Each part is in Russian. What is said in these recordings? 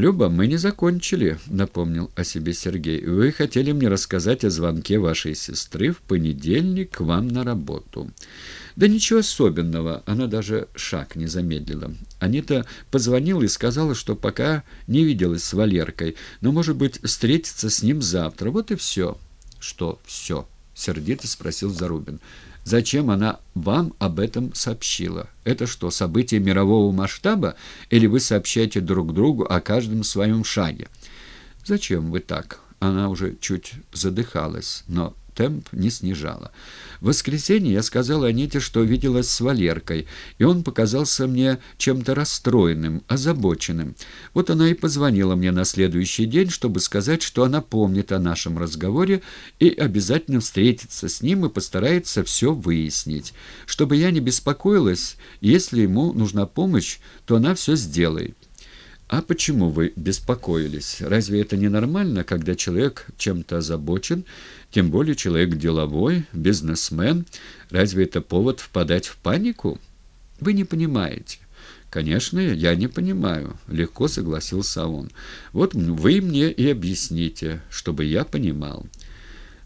«Люба, мы не закончили», — напомнил о себе Сергей. «Вы хотели мне рассказать о звонке вашей сестры в понедельник к вам на работу». «Да ничего особенного», — она даже шаг не замедлила. Анита позвонила и сказала, что пока не виделась с Валеркой, но, может быть, встретиться с ним завтра. Вот и все. «Что все?» — сердито спросил Зарубин. Зачем она вам об этом сообщила? Это что, событие мирового масштаба? Или вы сообщаете друг другу о каждом своем шаге? Зачем вы так? Она уже чуть задыхалась, но темп не снижала. В воскресенье я сказала Аните, что виделась с Валеркой, и он показался мне чем-то расстроенным, озабоченным. Вот она и позвонила мне на следующий день, чтобы сказать, что она помнит о нашем разговоре и обязательно встретится с ним и постарается все выяснить. Чтобы я не беспокоилась, если ему нужна помощь, то она все сделает. «А почему вы беспокоились? Разве это не нормально, когда человек чем-то озабочен, тем более человек деловой, бизнесмен? Разве это повод впадать в панику? Вы не понимаете». «Конечно, я не понимаю», — легко согласился он. «Вот вы мне и объясните, чтобы я понимал».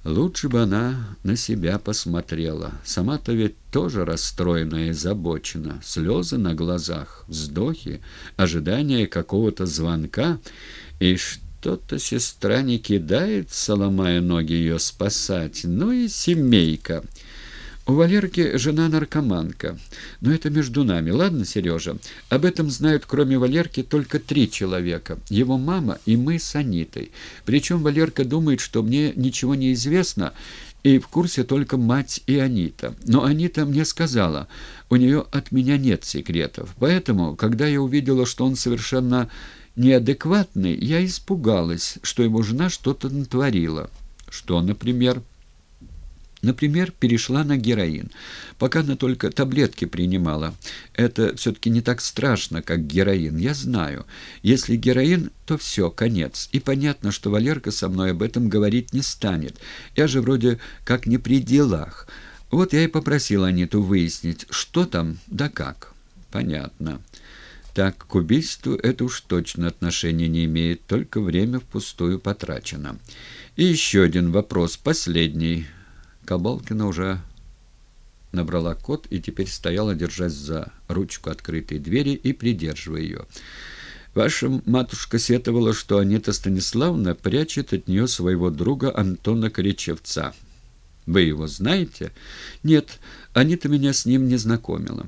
Лучше бы она на себя посмотрела. Сама-то ведь тоже расстроена и озабочена. Слезы на глазах, вздохи, ожидание какого-то звонка. И что-то сестра не кидается, ломая ноги ее спасать. Ну и семейка. У Валерки жена наркоманка. Но это между нами. Ладно, Сережа? Об этом знают, кроме Валерки, только три человека. Его мама и мы с Анитой. Причем Валерка думает, что мне ничего не известно, и в курсе только мать и Анита. Но Анита мне сказала, у нее от меня нет секретов. Поэтому, когда я увидела, что он совершенно неадекватный, я испугалась, что его жена что-то натворила. Что, например... Например, перешла на героин. Пока она только таблетки принимала. Это все-таки не так страшно, как героин, я знаю. Если героин, то все, конец. И понятно, что Валерка со мной об этом говорить не станет. Я же вроде как не при делах. Вот я и попросил Аниту выяснить, что там да как. Понятно. Так, к убийству это уж точно отношения не имеет, только время впустую потрачено. И еще один вопрос, последний. Кабалкина уже набрала код и теперь стояла, держась за ручку открытой двери и придерживая ее. Ваша матушка сетовала, что Анита Станиславна прячет от нее своего друга Антона Коричевца. Вы его знаете? Нет, Анита меня с ним не знакомила.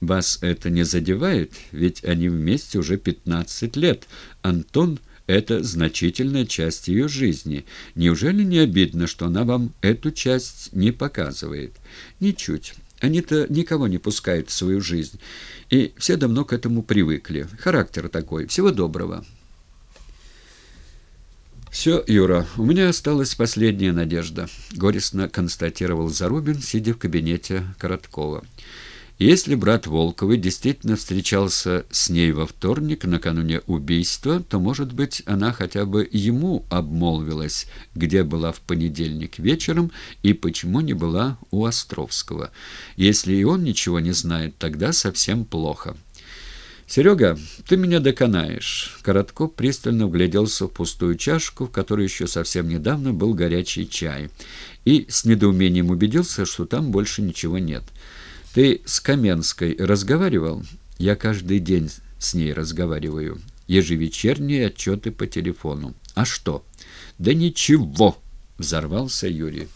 Вас это не задевает, ведь они вместе уже пятнадцать лет. Антон это значительная часть ее жизни. Неужели не обидно, что она вам эту часть не показывает? Ничуть. Они-то никого не пускают в свою жизнь. И все давно к этому привыкли. Характер такой. Всего доброго. «Все, Юра, у меня осталась последняя надежда», — горестно констатировал Зарубин, сидя в кабинете Короткова. Если брат Волковой действительно встречался с ней во вторник, накануне убийства, то, может быть, она хотя бы ему обмолвилась, где была в понедельник вечером и почему не была у Островского. Если и он ничего не знает, тогда совсем плохо. «Серега, ты меня доконаешь». Коротков пристально вгляделся в пустую чашку, в которой еще совсем недавно был горячий чай, и с недоумением убедился, что там больше ничего нет. Ты с Каменской разговаривал? Я каждый день с ней разговариваю. Ежевечерние отчеты по телефону. А что? Да ничего, взорвался Юрий.